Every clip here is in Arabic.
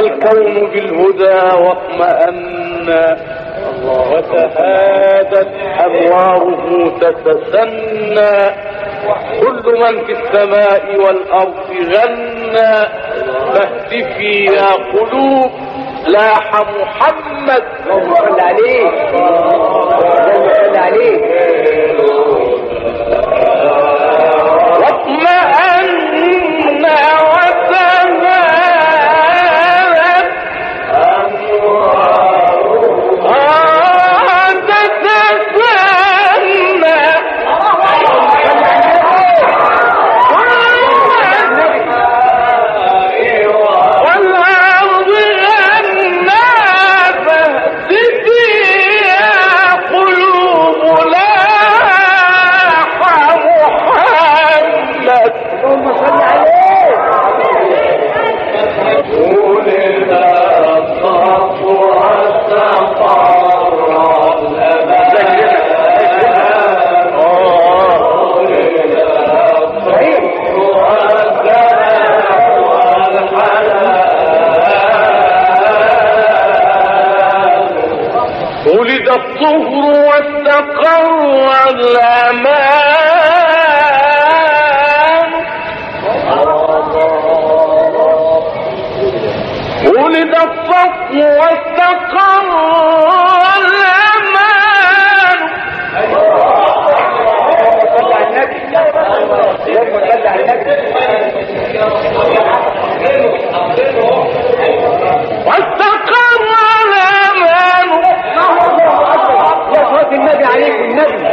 الكون بالهدى واطمأنا وتهادت أنواره تتسنى. كل من في السماء والأرض غنى. فاهتفي يا قلوب لاح محمد. اللهم صل عليه اللهم صل عليه واطمأن. الطهر واستقر الأمان. ولد الصف واستقر الأمان. صل على النبي اللهم صل على النبي النبي عليك النبي.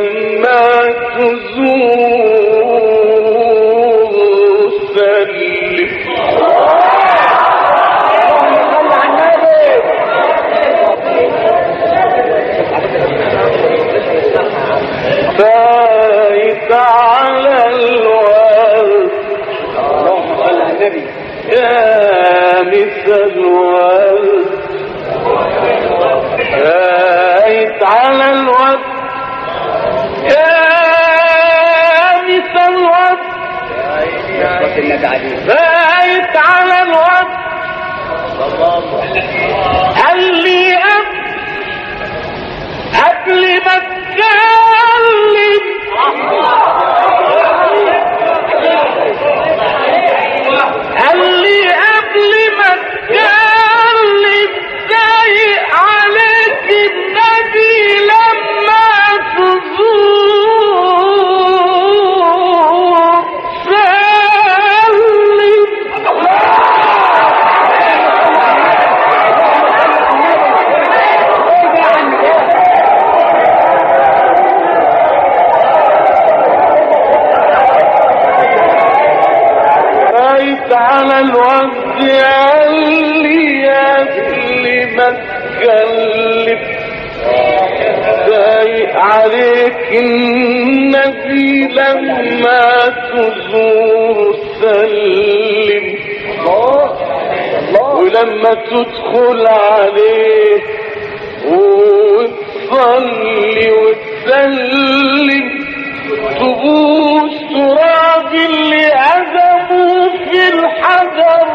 النبي لما اتكلم ضايق عليك النبي لما تزور سلم ولما تدخل عليه وتصلي وتسلم. تبوس تراب اللي عزموا في الحجر.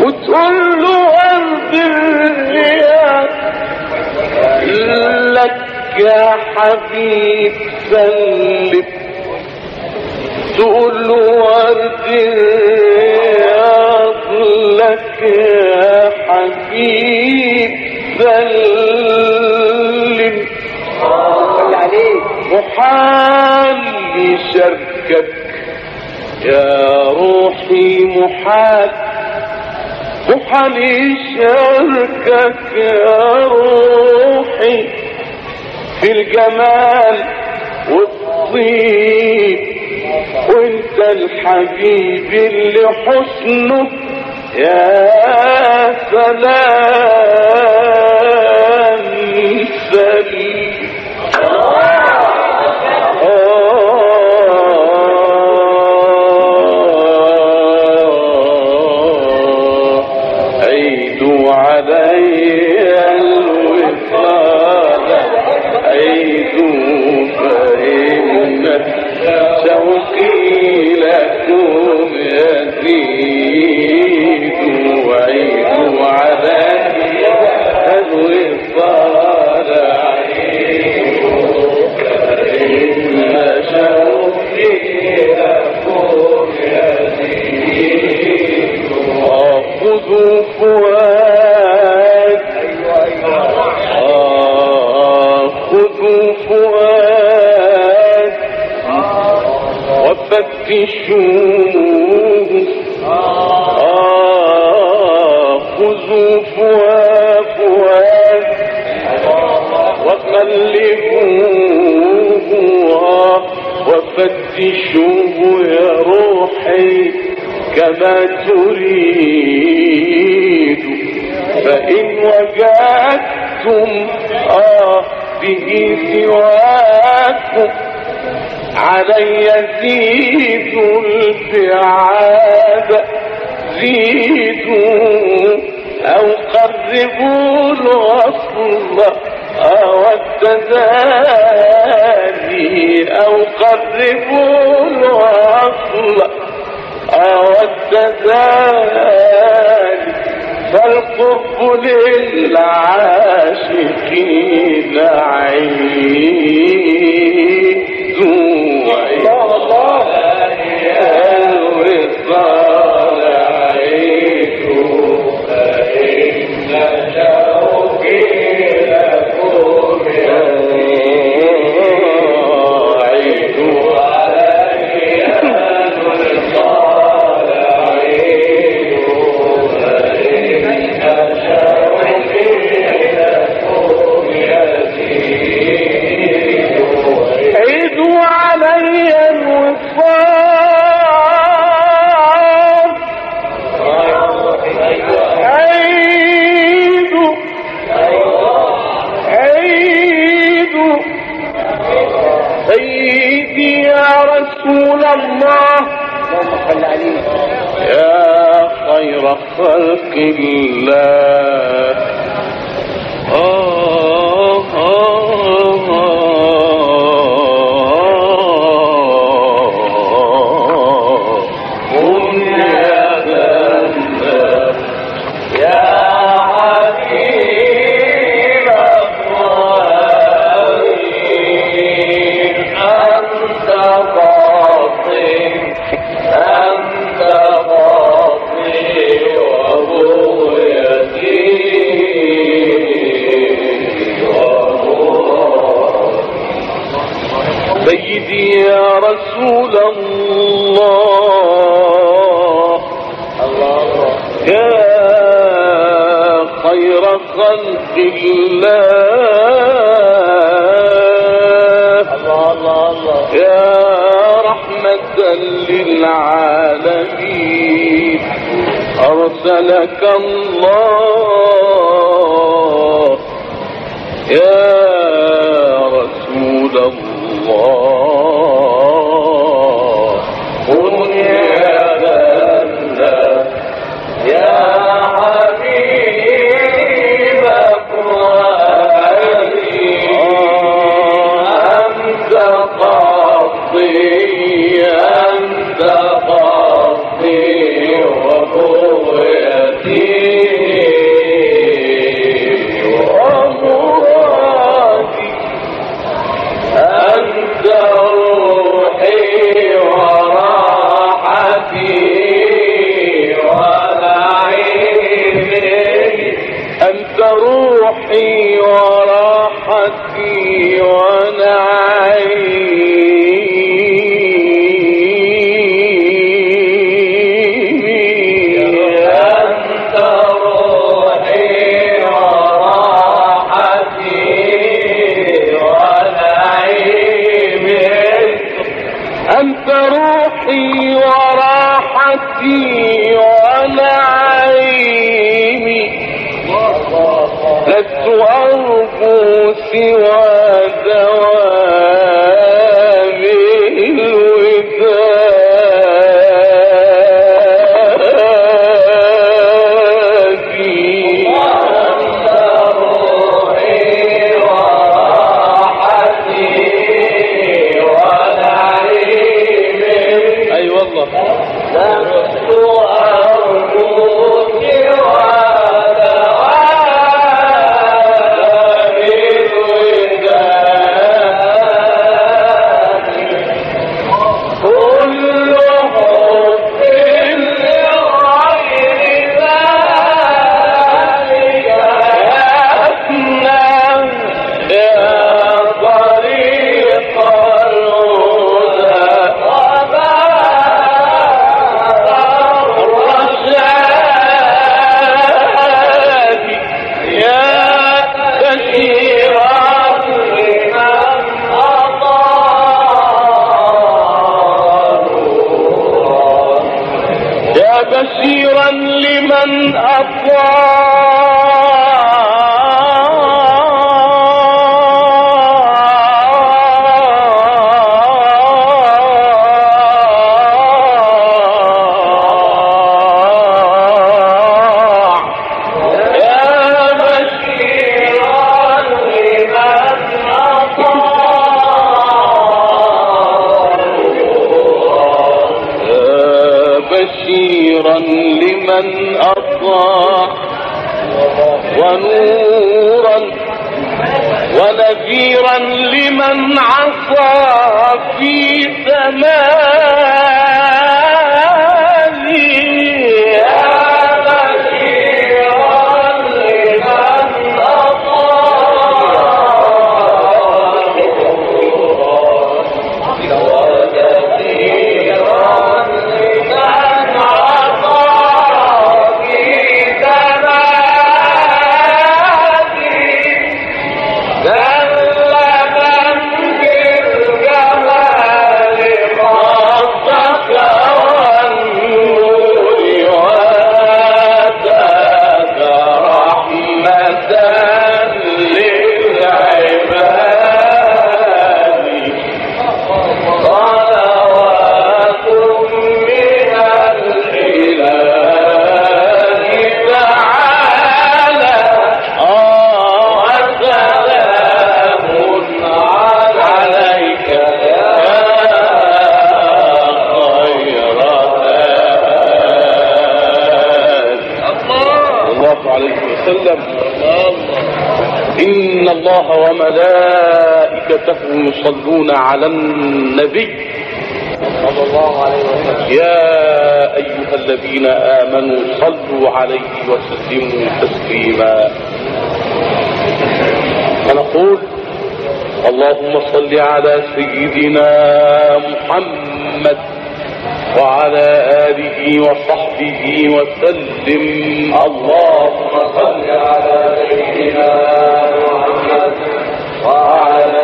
وتقول له الرياض لك يا حبيب سلم تقول له ورد لك يا حبيب سلم محال يشاركك يا روحي محال. محال يشاركك يا روحي. في الجمال والطيب. وانت الحبيب اللي حسنه. يا سلام سليم. وفتشوه خذوا فؤاد فؤاد وقلبوه وفتشوه يا روحي كما تريد فإن وجدتم آه به سواكم علي زيد البعاد زيدوا أو قربوا الوصل أو التداني أو قربوا الوصل أو التداني فالقرب للعاشقين عيد. الله الوصال خلق الله على النبي. صلى الله عليه وسلم يا أيها الذين آمنوا صلوا عليه وسلموا تسليما. فنقول اللهم صل على سيدنا محمد وعلى آله وصحبه وسلم. اللهم صل على سيدنا محمد وعلى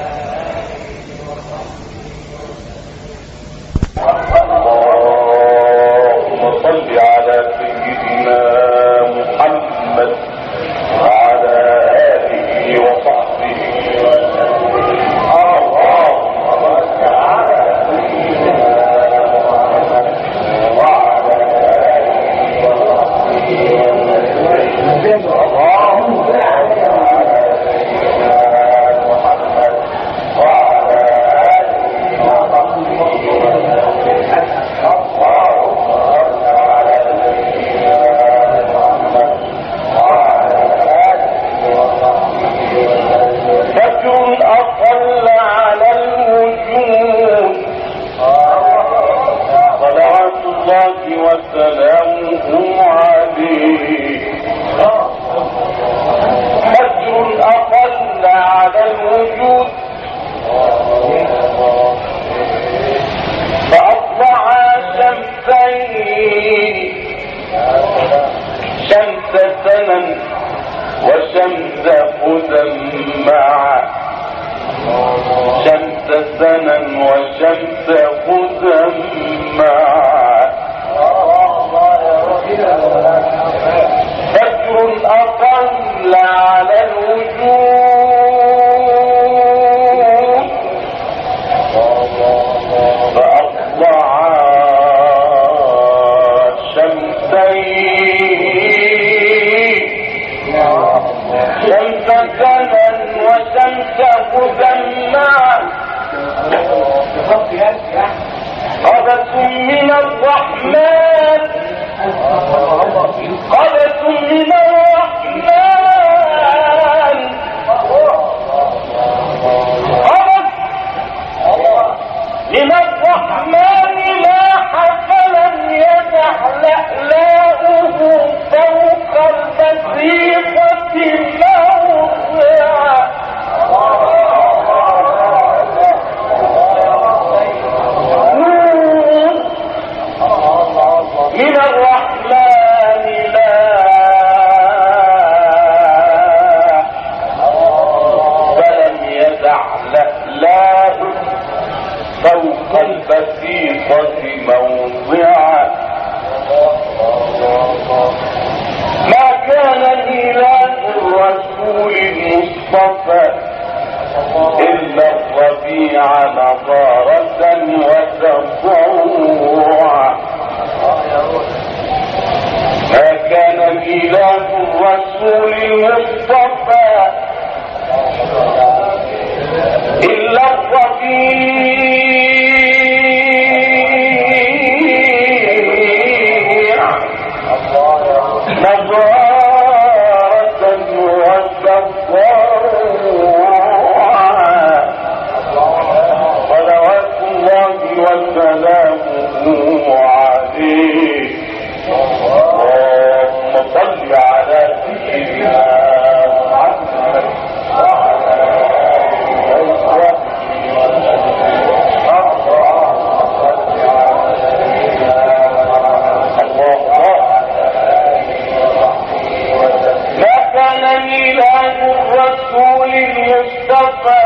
كان ميلاد الرسول المصطفى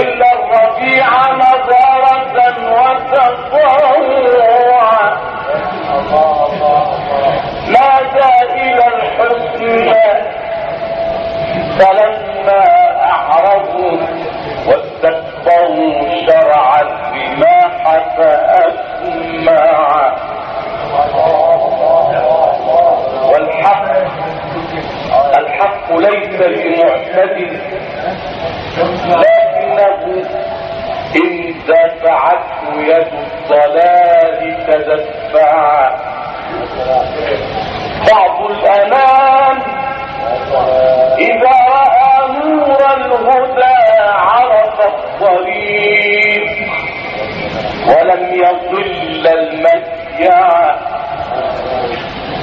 إلا الربيع نظارة وتطوعا نادى إلى الحسنى فلما أعرضوا واستكبروا شرعا بما حفأ ليس بمعتد لكنه إن دفعته يد الضلال تدفع بعض الأنام إذا رأى نور الهدى عرف الطريق ولم يضل المسيا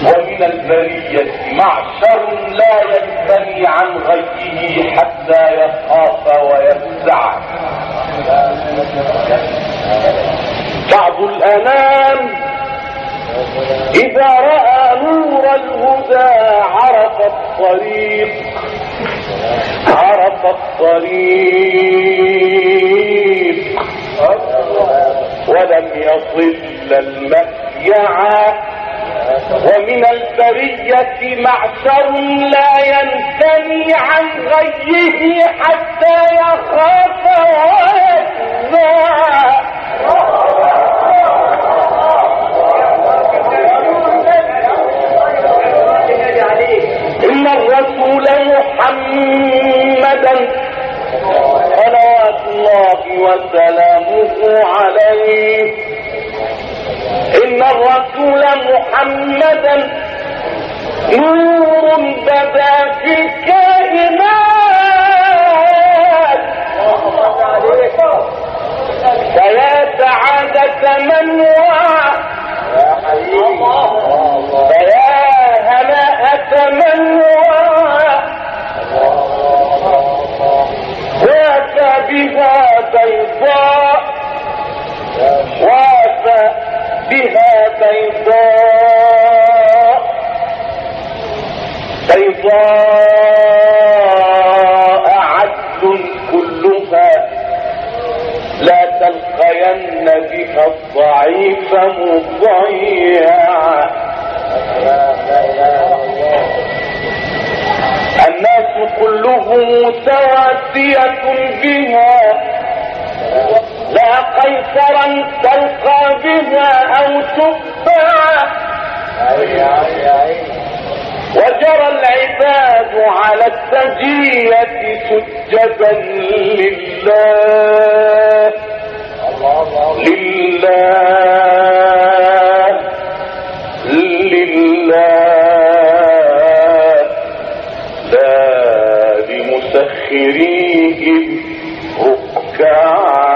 ومن البرية معشر لا ينتهي عن غيه حتى يخاف ويفزع. بعض الأنام إذا رأى نور الهدى عرف الطريق عرف الطريق. ولم يصل المسيعة ومن البرية معشر لا ينتمي عن غيه حتى يخاف ويفزع إن الرسول محمدا صلوات الله وسلامه عليه. إن الرسول محمدا نور بدا في الكائنات. فيا سعادة من وعى. فيا هناءة من وعى. بها بيضاء. بها بيضاء. بيضاء عدل كلها. لا تلقين بها الضعيف مضيعا. الناس كلهم سواسية بها. لا قيصرا تلقى بها أو تتبع وجرى العباد على السجية سجدا لله. لله. لله. لا لمسخريهم ركعا.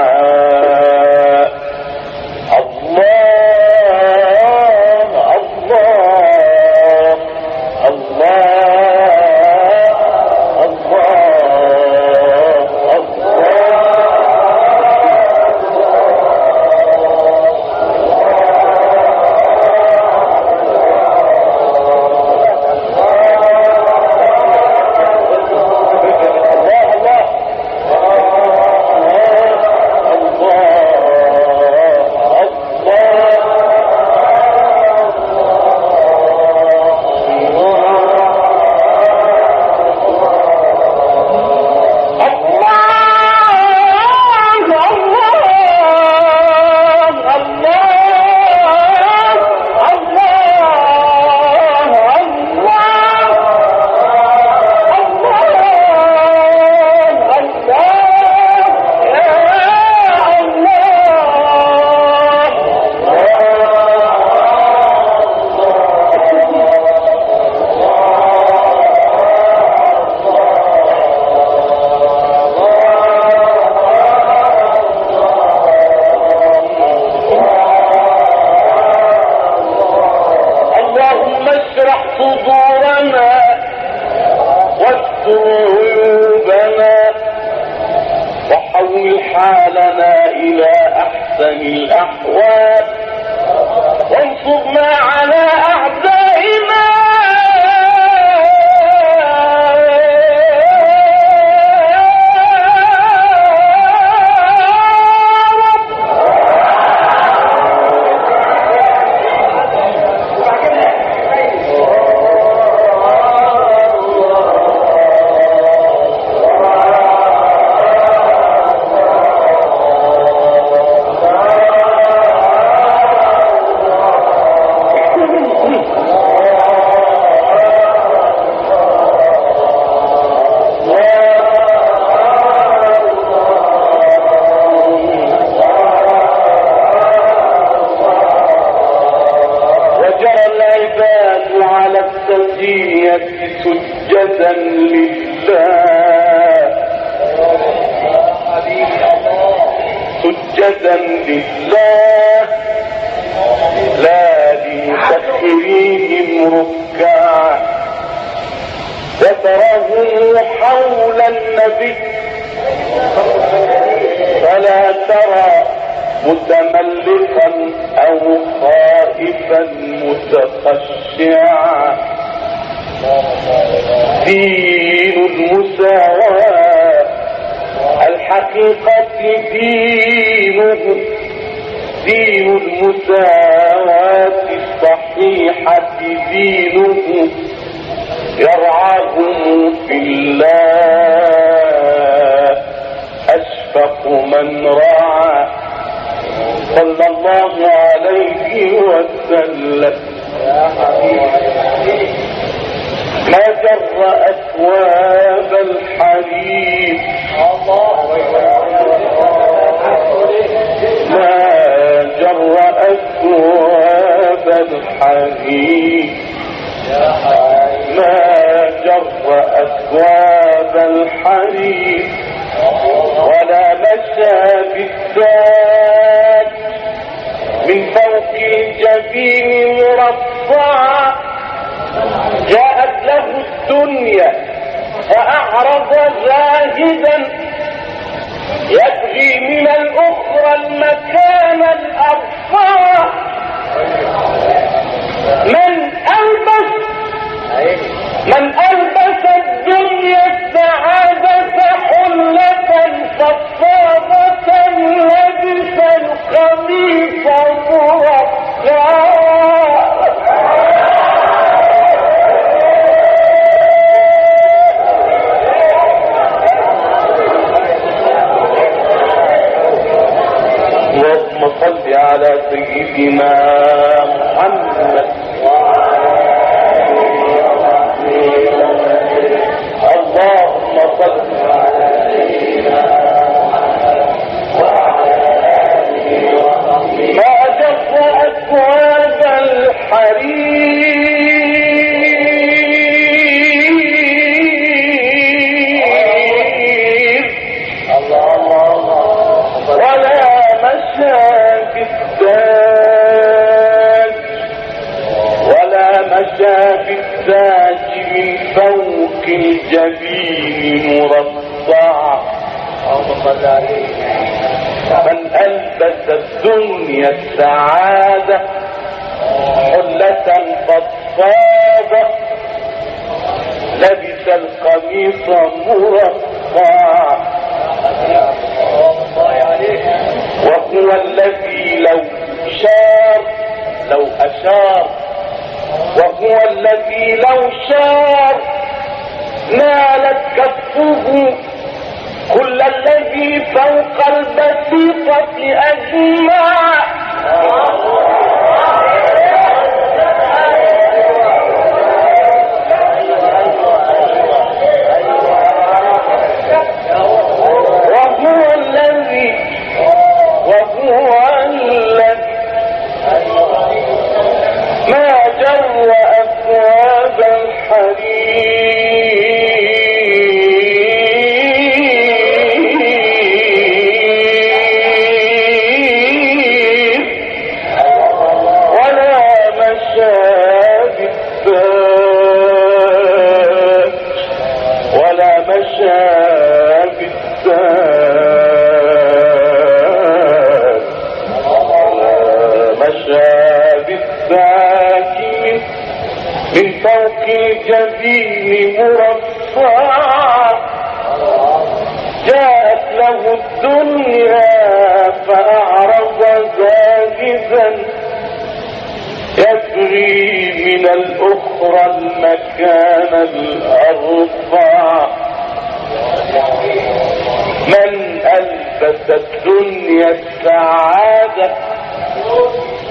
على التسجية سجدا لله. سجدا لله. لا لمسخريهم ركعا. وتراهم حول النبي. فلا ترى متملقا أو خائفا متخشعا دين المساواة الحقيقة دينه دين المساواة الصحيحة دينه يرعاهم في الله. أشفق من رعى. صلى الله عليه وسلم. ما جر أثواب الحرير ما جر أثواب الحرير ما جر أثواب الحرير ولا مشى بالذات من فوق الجبين مرفعا. جاءت له الدنيا فأعرض زاهدا يبغي من الأخرى المكان الأرفع. من ألبس من ألبس الدنيا السعادة حلة فضفاضة لبس القميص مرفعا اللهم صل على سيدنا محمد. اللهم صل على سيدنا ما جف أكواب الحرير مشى بالتاج من فوق الجبين مرصع من ألبس الدنيا السعادة حلة فضفاضة لبس القميص مرصع وهو الذي لو شار لو أشار وهو الذي لو شار نالت كفه كل الذي فوق البسيطة أجمع الحرير من فوق الجبين مرصعا جاءت له الدنيا فأعرض زاهدا. يجري من الأخرى المكان الأرفع من ألبس الدنيا السعادة.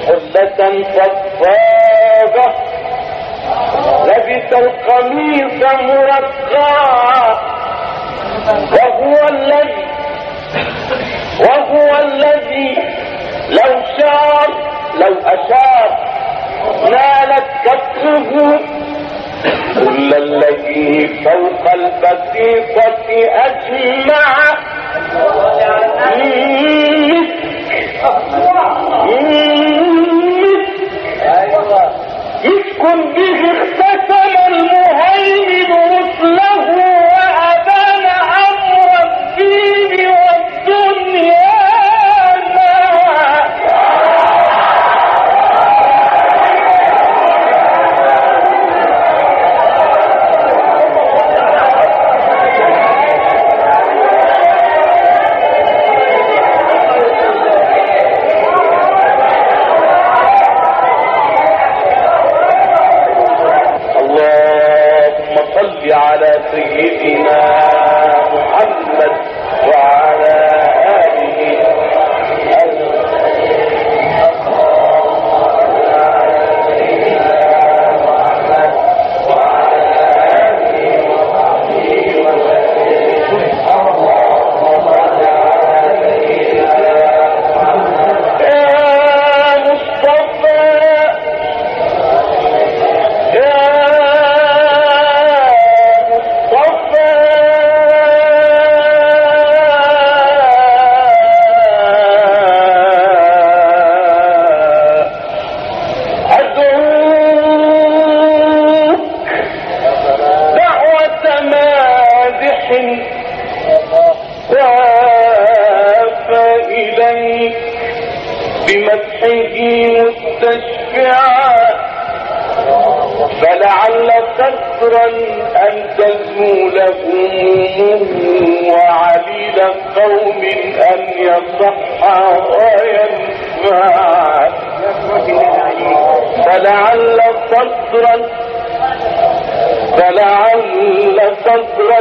حلة فضفاضة لبس القميص مرقعا وهو الذي وهو الذي لو شار لو أشار نالت كفه كل الذي فوق البسيطة أجمع مسك به. فلعل صبرا فلعل صبرا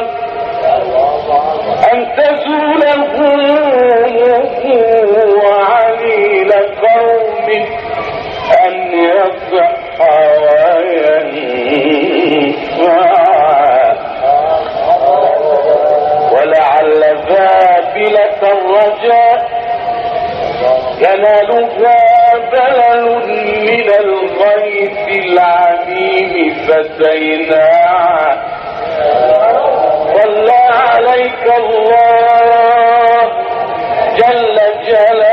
أن تزول همومه وعليل قوم أن يصح وينفع ولعل ذابلة الرجاء ينالها بلل من الغيث العميم فسينا. صلى عليك الله جل جلاله.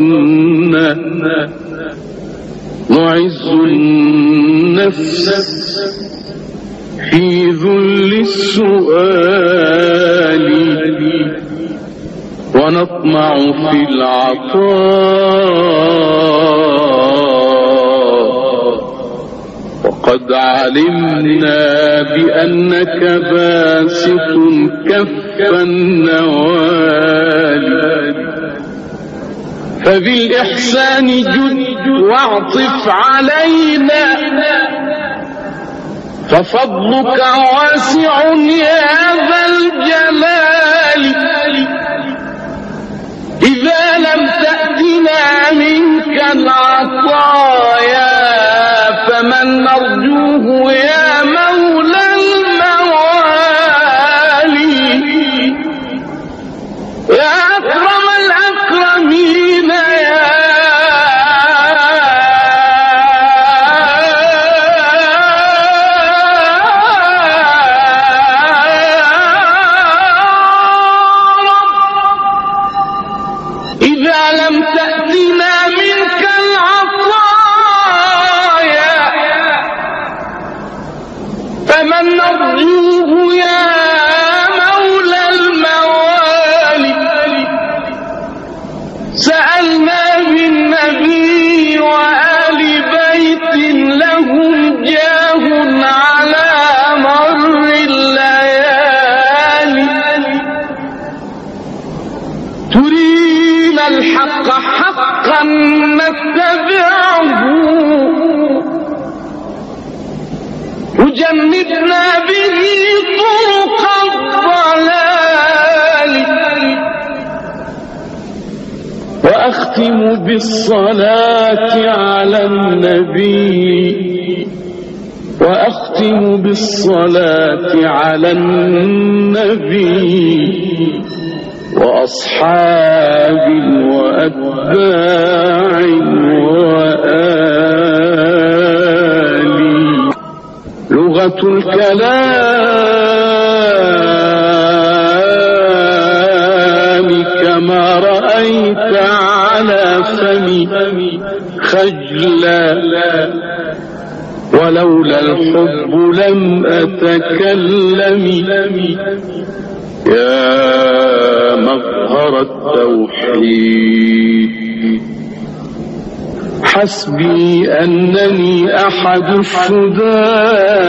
الحسنى وعز النفس في ذل السؤال ونطمع في العطاء. وقد علمنا بأنك باسط كفا نواه فبالإحسان جد واعطف علينا. ففضلك واسع يا ذا الجلال. إذا لم تأتنا منك العطايا فمن نرجوه يا مولى وجنبنا به طرق الضلال. وأختم بالصلاة على النبي. وأختم بالصلاة على النبي. وأصحاب وأتباع وآل الكلام كما رأيت على فمي خجلا ولولا الحب لم أتكلم. يا مظهر التوحيد. حسبي أنني أحد الشداة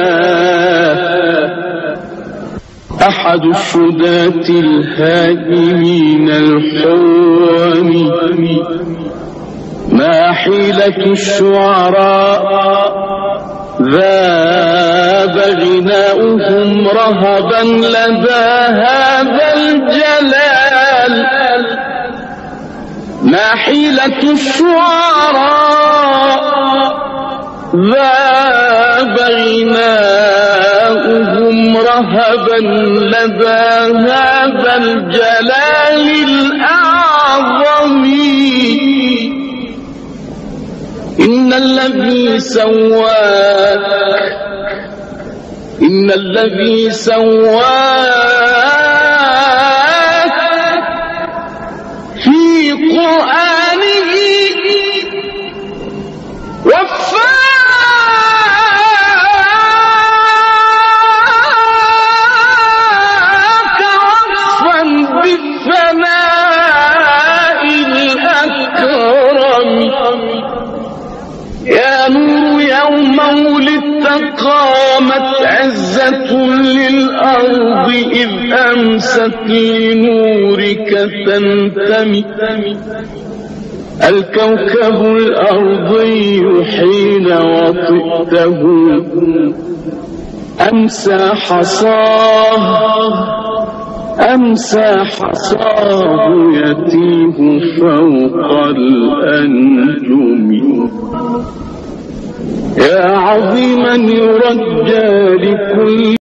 أحد الشداة الهادمين الحوام ما حيلة الشعراء. ذاب غناؤهم رهبا لدى هذا الجلال. ما حيلة الشعراء ذاب غناؤهم رهبا لدى هذا الجلال الأعظم. إن الذي سواك إن الذي سواك عزة للأرض إذ أمست لنورك تنتمي الكوكب الأرضي حين وطئته. أمسى حصاه. أمسى حصاه يتيه فوق الأنجم. يا عظيما يرجى لكل